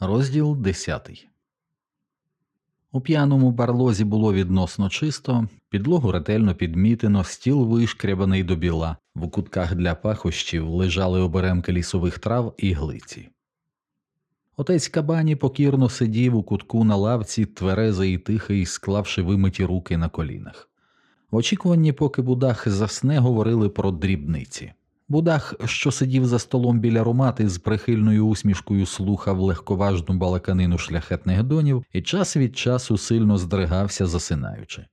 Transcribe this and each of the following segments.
Розділ 10 У п'яному барлозі було відносно чисто, підлогу ретельно підмітено, стіл вишкрябаний до біла, в кутках для пахощів лежали оберемки лісових трав і глиці. Отець Кабані покірно сидів у кутку на лавці, тверезий і тихий, склавши вимиті руки на колінах. В очікуванні, поки Будах засне, говорили про дрібниці. Будах, що сидів за столом біля ромати, з прихильною усмішкою слухав легковажну балаканину шляхетних донів і час від часу сильно здригався, засинаючи.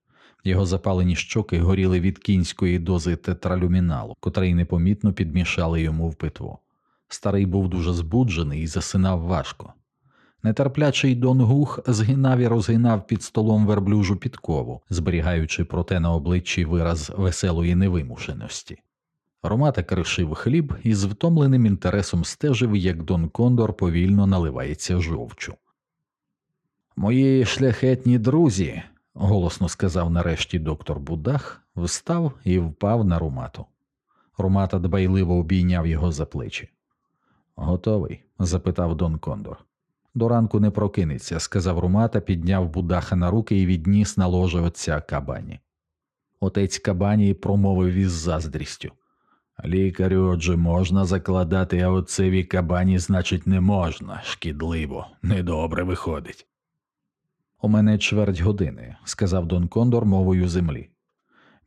Його запалені щоки горіли від кінської дози тетралюміналу, котрий непомітно підмішали йому в питво. Старий був дуже збуджений і засинав важко. Нетерплячий Дон Гух згинав і розгинав під столом верблюжу підкову, зберігаючи проте на обличчі вираз веселої невимушеності. Ромата кришив хліб і з втомленим інтересом стежив, як Дон Кондор повільно наливається жовчу. Мої шляхетні друзі, голосно сказав нарешті доктор Будах, встав і впав на Ромату. Ромата дбайливо обійняв його за плечі. Готовий? запитав Дон Кондор. До ранку не прокинеться, сказав Румата, підняв Будаха на руки і відніс на ложе отця Кабані. Отець Кабані промовив із заздрістю. Лікарю, отже, можна закладати, а отцеві кабані, значить, не можна, шкідливо, недобре виходить. У мене чверть години, сказав Дон Кондор мовою землі.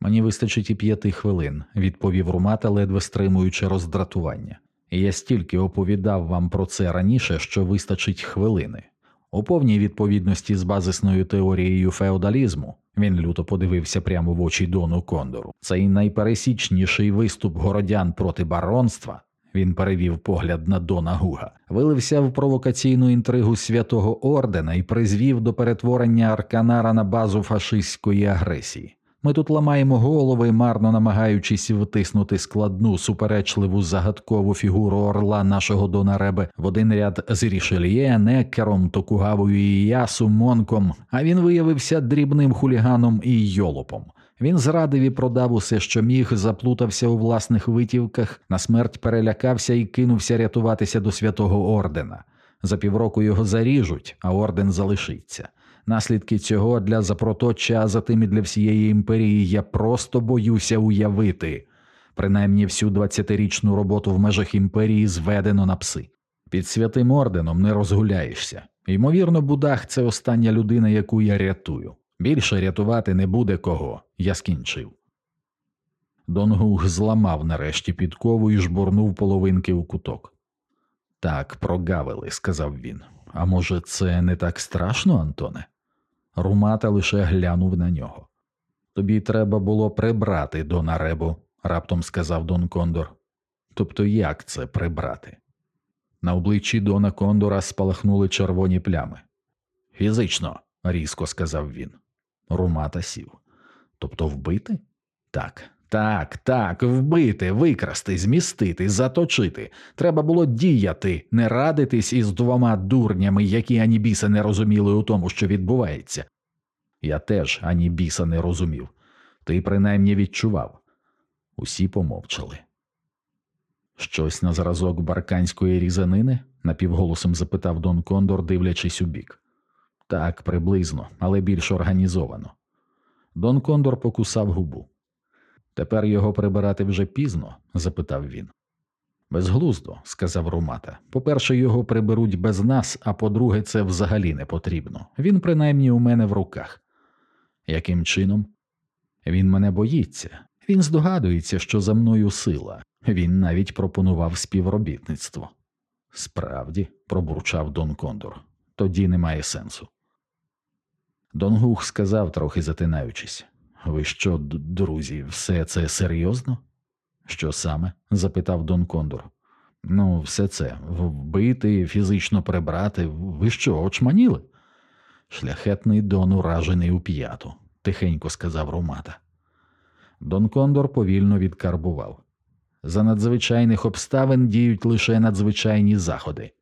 Мені вистачить і п'яти хвилин, відповів Румата, ледве стримуючи роздратування. Я стільки оповідав вам про це раніше, що вистачить хвилини. У повній відповідності з базисною теорією феодалізму він люто подивився прямо в очі Дону Кондору. Цей найпересічніший виступ городян проти баронства. Він перевів погляд на Дона Гуга, вилився в провокаційну інтригу святого ордена і призвів до перетворення Арканара на базу фашистської агресії. Ми тут ламаємо голови, марно намагаючись втиснути складну, суперечливу загадкову фігуру орла нашого Дона Ребе в один ряд з Рішельє, Некером, Токугавою і Ясу, Монком, а він виявився дрібним хуліганом і йолопом. Він зрадив і продав усе, що міг, заплутався у власних витівках, на смерть перелякався і кинувся рятуватися до святого ордена. За півроку його заріжуть, а орден залишиться. Наслідки цього для запроточа, а затим і для всієї імперії я просто боюся уявити. Принаймні всю 20-річну роботу в межах імперії зведено на пси. Під святим орденом не розгуляєшся. Ймовірно, Будах це остання людина, яку я рятую. Більше рятувати не буде кого, я скінчив. Донгух зламав нарешті підкову і жбурнув половинки у куток. Так, прогавили, сказав він. А може, це не так страшно, Антоне? Румата лише глянув на нього. Тобі треба було прибрати Дона Ребу, раптом сказав Дон Кондор. Тобто як це прибрати? На обличчі Дона Кондора спалахнули червоні плями. Фізично, різко сказав він. Румата сів. Тобто вбити? Так, так, так, вбити, викрасти, змістити, заточити. Треба було діяти, не радитись із двома дурнями, які ані біса не розуміли у тому, що відбувається. Я теж ані біса не розумів. Ти принаймні відчував. Усі помовчали. Щось на зразок барканської різанини? напівголосом запитав Дон Кондор, дивлячись у бік. Так, приблизно, але більш організовано. Дон Кондор покусав губу. Тепер його прибирати вже пізно? запитав він. Безглуздо, сказав Румата. По-перше, його приберуть без нас, а по-друге, це взагалі не потрібно. Він принаймні у мене в руках. Яким чином? Він мене боїться. Він здогадується, що за мною сила. Він навіть пропонував співробітництво. Справді, пробурчав Дон Кондор, тоді немає сенсу. Дон Гух сказав, трохи затинаючись ви що, друзі, все це серйозно? Що саме? запитав Дон Кондор. Ну, все це вбити, фізично прибрати. Ви що, очманіли? Шляхетний Дон уражений у п'яту, тихенько сказав Ромата. Дон Кондор повільно відкарбував. За надзвичайних обставин діють лише надзвичайні заходи.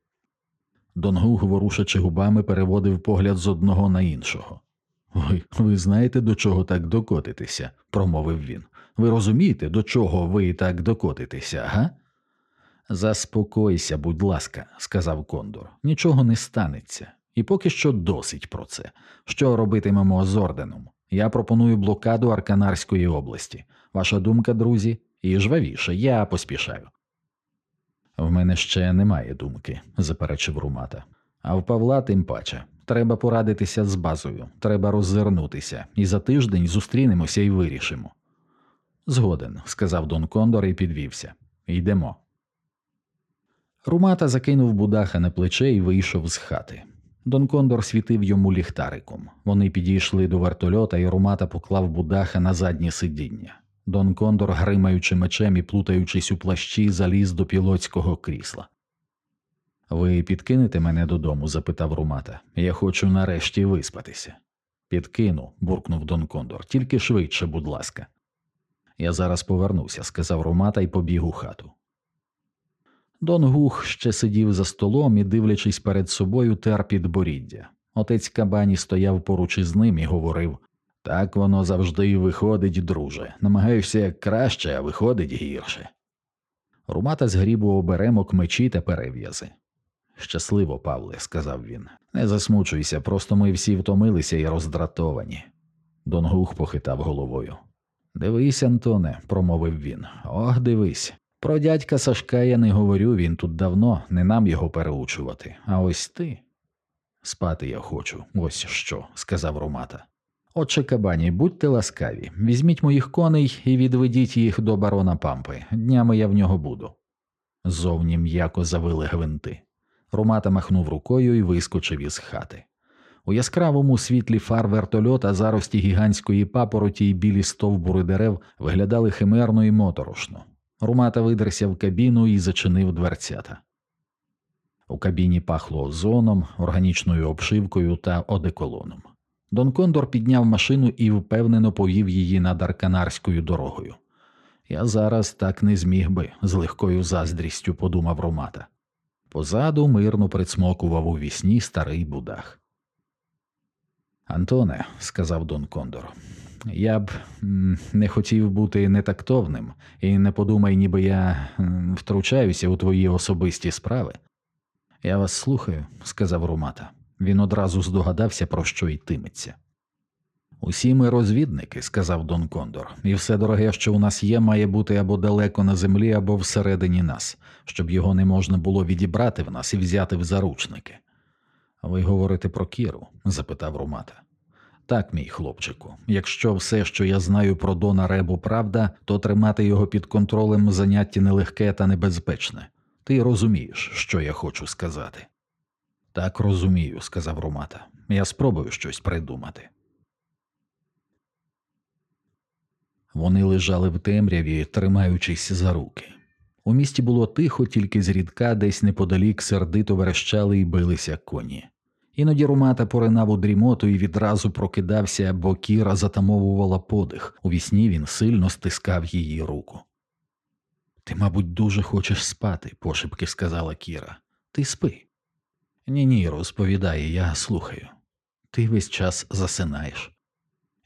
Дон Гуг, ворушачи губами, переводив погляд з одного на іншого. Ви, ви знаєте, до чого так докотитися, промовив він. Ви розумієте, до чого ви так докотитеся, га? Заспокойся, будь ласка, сказав Кондор. Нічого не станеться. І поки що досить про це. Що робитимемо з орденом? Я пропоную блокаду Арканарської області. Ваша думка, друзі, і жвавіше, я поспішаю. В мене ще немає думки, заперечив Румата. А в Павла тим паче. Треба порадитися з базою, треба роззирнутися, і за тиждень зустрінемося і вирішимо. Згоден, сказав Дон Кондор і підвівся. Йдемо. Румата закинув будаха на плече і вийшов з хати. Дон Кондор світив йому ліхтариком. Вони підійшли до вертольота, і Румата поклав будаха на заднє сидіння. Дон Кондор, гримаючи мечем і плутаючись у плащі, заліз до пілотського крісла. Ви підкинете мене додому? запитав Румата. Я хочу нарешті виспатися. Підкину, буркнув Дон Кондор, тільки швидше, будь ласка. Я зараз повернуся, сказав Румата і побіг у хату. Дон Гух ще сидів за столом і, дивлячись перед собою, тер підборіддя. Отець Кабані стояв поруч із ним і говорив так воно завжди виходить, друже. Намагаюся як краще, а виходить гірше. Румата згріб у оберемок мечі та перев'язи. Щасливо, Павле, сказав він. Не засмучуйся, просто ми всі втомилися і роздратовані. Дон Гух похитав головою. Дивись, Антоне, промовив він. Ох, дивись. Про дядька Сашка я не говорю, він тут давно, не нам його переучувати. А ось ти. Спати я хочу, ось що, сказав Ромата. Отче кабані, будьте ласкаві, візьміть моїх коней і відведіть їх до барона пампи. Днями я в нього буду. Зовні м'яко завили гвинти. Ромата махнув рукою і вискочив із хати. У яскравому світлі фар вертольота зарості гігантської папороті й білі стовбури дерев виглядали химерно і моторошно. Румата видерся в кабіну і зачинив дверцята. У кабіні пахло озоном, органічною обшивкою та одеколоном. Дон Кондор підняв машину і впевнено повів її над Арканарською дорогою. Я зараз так не зміг би, з легкою заздрістю подумав Ромата. Позаду мирно присмокував у вісні старий будах. Антоне, сказав Дон Кондор, я б не хотів бути нетактовним, і не подумай, ніби я втручаюся у твої особисті справи. Я вас слухаю, сказав Румата. Він одразу здогадався, про що йтиметься. Усі ми розвідники, сказав Дон Кондор, і все дороге, що у нас є, має бути або далеко на землі, або всередині нас, щоб його не можна було відібрати в нас і взяти в заручники. Ви говорите про Кіру? запитав Румата. Так, мій хлопчику, якщо все, що я знаю про Дона Ребу, правда, то тримати його під контролем заняття нелегке та небезпечне. Ти розумієш, що я хочу сказати. Так розумію, сказав Ромата. Я спробую щось придумати. Вони лежали в темряві, тримаючись за руки. У місті було тихо, тільки зрідка десь неподалік сердито верещали і билися коні. Іноді Румата поринав у дрімоту і відразу прокидався, бо Кіра затамовувала подих. У вісні він сильно стискав її руку. Ти, мабуть, дуже хочеш спати, пошепки сказала Кіра. Ти спи. Ні, ні, розповідає, я слухаю. Ти весь час засинаєш.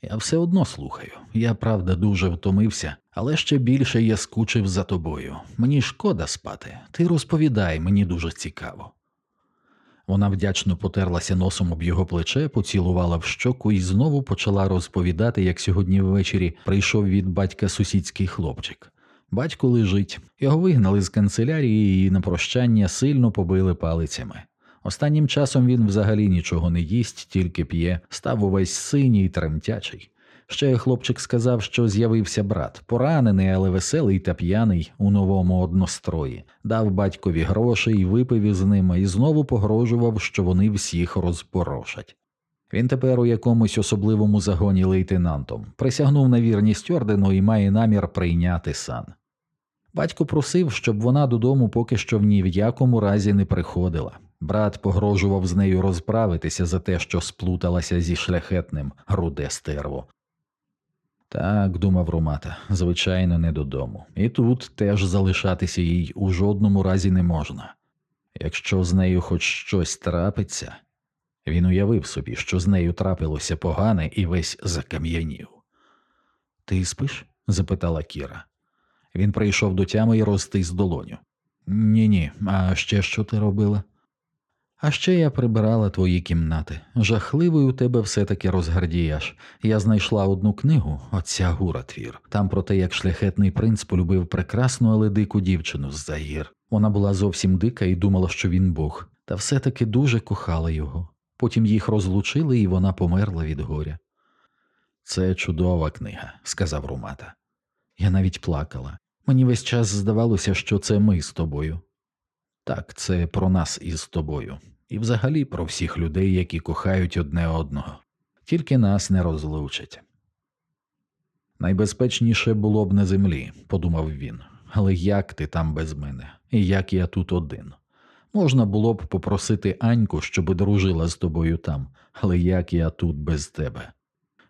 Я все одно слухаю. Я правда дуже втомився, але ще більше я скучив за тобою. Мені шкода спати. Ти розповідай, мені дуже цікаво. Вона вдячно потерлася носом об його плече, поцілувала в щоку і знову почала розповідати, як сьогодні ввечері прийшов від батька сусідський хлопчик. Батько лежить, його вигнали з канцелярії і на прощання сильно побили палицями. Останнім часом він взагалі нічого не їсть, тільки п'є, став увесь синій тремтячий. Ще хлопчик сказав, що з'явився брат, поранений, але веселий та п'яний у новому однострої, дав батькові гроші і випив із ними, і знову погрожував, що вони всіх розпорошать. Він тепер у якомусь особливому загоні лейтенантом, присягнув на вірність ордену і має намір прийняти сан. Батько просив, щоб вона додому поки що в ні в якому разі не приходила. Брат погрожував з нею розправитися за те, що сплуталася зі шляхетним груде стерво. Так, думав Румата, звичайно, не додому, і тут теж залишатися їй у жодному разі не можна. Якщо з нею хоч щось трапиться, він уявив собі, що з нею трапилося погане і весь закам'янів. Ти спиш? запитала Кіра. Він прийшов до тями і розтис долоню. Ні, ні, а ще що ти робила? А ще я прибирала твої кімнати. Жахливий у тебе все таки розгардіяш. Я знайшла одну книгу, оця гура твір, там про те, як шляхетний принц полюбив прекрасну, але дику дівчину з загір. Вона була зовсім дика і думала, що він Бог, та все таки дуже кохала його. Потім їх розлучили, і вона померла від горя. Це чудова книга, сказав Румата. Я навіть плакала. Мені весь час здавалося, що це ми з тобою. Так, це про нас із тобою, і взагалі про всіх людей, які кохають одне одного, тільки нас не розлучать. Найбезпечніше було б на землі, подумав він, але як ти там без мене, і як я тут один? Можна було б попросити Аньку, щоби дружила з тобою там, але як я тут без тебе?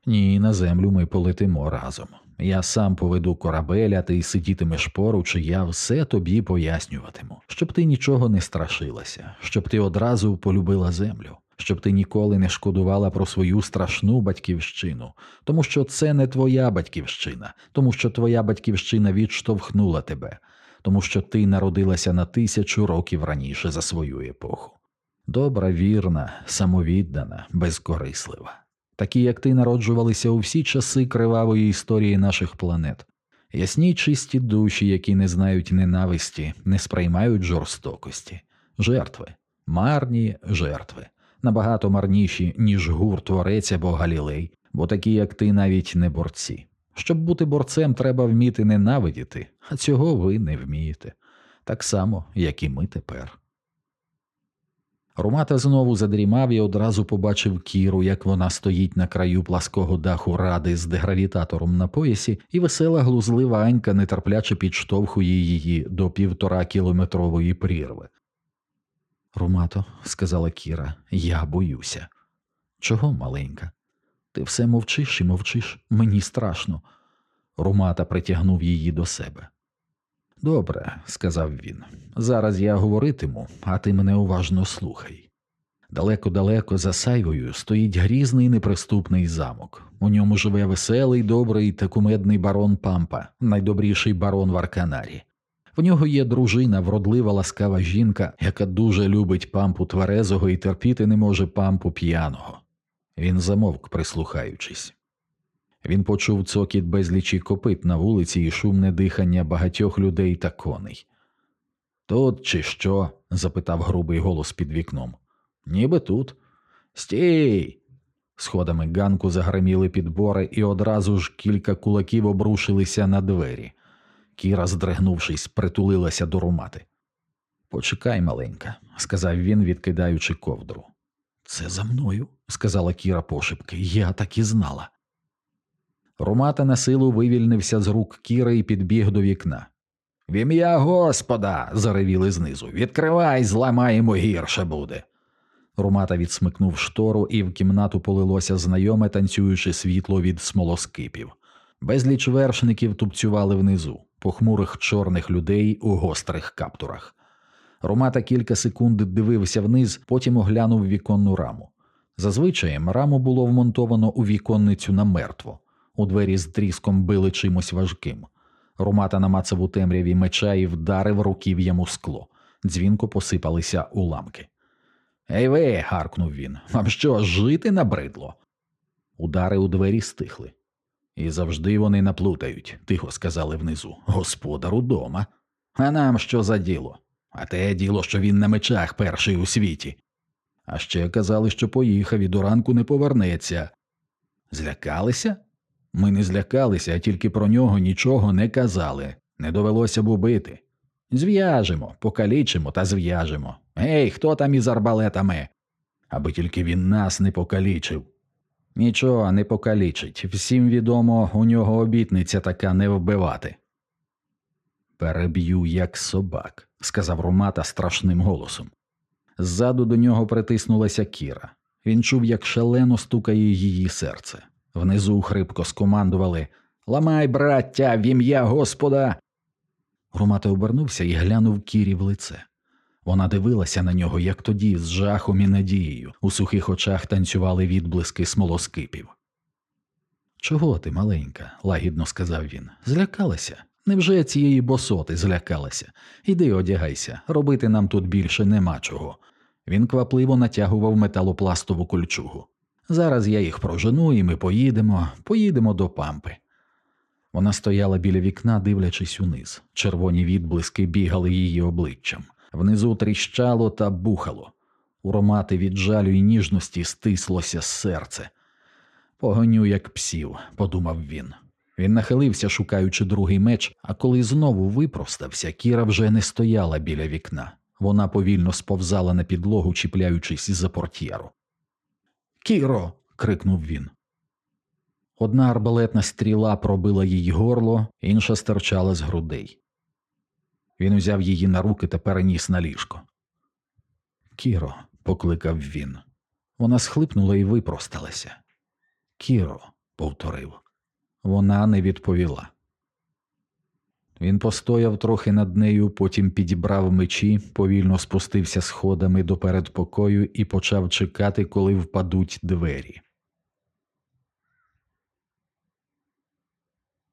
Ні, на землю ми полетимо разом. Я сам поведу корабель, а ти сидітимеш поруч, і я все тобі пояснюватиму, щоб ти нічого не страшилася, щоб ти одразу полюбила землю, щоб ти ніколи не шкодувала про свою страшну батьківщину, тому що це не твоя батьківщина, тому що твоя батьківщина відштовхнула тебе, тому що ти народилася на тисячу років раніше за свою епоху. Добра, вірна, самовіддана, безкорислива такі як ти народжувалися у всі часи кривавої історії наших планет, ясні чисті душі, які не знають ненависті, не сприймають жорстокості, жертви, марні жертви, набагато марніші, ніж гур творець або Галілей, бо такі, як ти, навіть не борці. Щоб бути борцем, треба вміти ненавидіти, а цього ви не вмієте, так само, як і ми тепер. Румата знову задрімав і одразу побачив кіру, як вона стоїть на краю плаского даху ради з дегравітатором на поясі, і весела глузлива Анька нетерпляче підштовхує її до півтора кілометрової прірви. Румато, сказала Кіра, я боюся. Чого, маленька? Ти все мовчиш і мовчиш, мені страшно. Румата притягнув її до себе. Добре, сказав він. Зараз я говоритиму, а ти мене уважно слухай. Далеко-далеко за Сайвою стоїть грізний неприступний замок. У ньому живе веселий, добрий та кумедний барон Пампа, найдобріший барон в Арканарі. В нього є дружина, вродлива ласкава жінка, яка дуже любить пампу тверезого і терпіти не може пампу п'яного. Він замовк, прислухаючись. Він почув цокіт безлічі копит на вулиці і шумне дихання багатьох людей та коней. Тут чи що? запитав грубий голос під вікном. Ніби тут. Стій. Сходами ганку загриміли підбори, і одразу ж кілька кулаків обрушилися на двері. Кіра, здригнувшись, притулилася до румати. Почекай, маленька, сказав він, відкидаючи ковдру. Це за мною, сказала Кіра пошепки. Я так і знала. Румата насилу вивільнився з рук Кіри і підбіг до вікна. В ім'я Господа! заревіли знизу. Відкривай, зламаємо гірше буде. Румата відсмикнув штору, і в кімнату полилося знайоме танцююче світло від смолоскипів. Безліч вершників тупцювали внизу, похмурих чорних людей у гострих каптурах. Румата кілька секунд дивився вниз, потім оглянув віконну раму. Зазвичай раму було вмонтовано у віконницю намертво. У двері з тріском били чимось важким. Румата намацав у темряві меча і вдарив руків'ям у скло. Дзвінко посипалися уламки. Ей ви. гаркнув він. Вам що, жити набридло? Удари у двері стихли. І завжди вони наплутають, тихо сказали внизу. Господар удома. А нам що за діло? А те діло, що він на мечах перший у світі. А ще казали, що поїхав і до ранку не повернеться. Злякалися? Ми не злякалися, тільки про нього нічого не казали, не довелося б убити. Зв'яжемо, покалічимо та зв'яжемо. Гей, хто там із арбалетами? Аби тільки він нас не покалічив. Нічого не покалічить. Всім відомо, у нього обітниця така не вбивати. Переб'ю, як собак, сказав Ромата страшним голосом. Ззаду до нього притиснулася Кіра. Він чув, як шалено стукає її серце. Внизу хрипко скомандували Ламай, браття, в ім'я Господа. Ромата обернувся і глянув Кірі в лице. Вона дивилася на нього, як тоді, з жахом і надією. У сухих очах танцювали відблиски смолоскипів. Чого ти, маленька? лагідно сказав він. Злякалася? Невже цієї босоти злякалася? Іди одягайся, робити нам тут більше нема чого. Він квапливо натягував металопластову кольчугу. Зараз я їх прожену, і ми поїдемо, поїдемо до пампи. Вона стояла біля вікна, дивлячись униз. Червоні відблиски бігали її обличчям. Внизу тріщало та бухало. У ромати від жалю і ніжності стислося серце. Погоню, як псів, подумав він. Він нахилився, шукаючи другий меч, а коли знову випростався, Кіра вже не стояла біля вікна. Вона повільно сповзала на підлогу, чіпляючись за портьєру. Кіро. крикнув він. Одна арбалетна стріла пробила їй горло, інша стирчала з грудей. Він узяв її на руки та переніс на ліжко. Кіро, покликав він. Вона схлипнула і випросталася. Кіро, повторив. Вона не відповіла. Він постояв трохи над нею, потім підібрав мечі, повільно спустився сходами до передпокою і почав чекати, коли впадуть двері.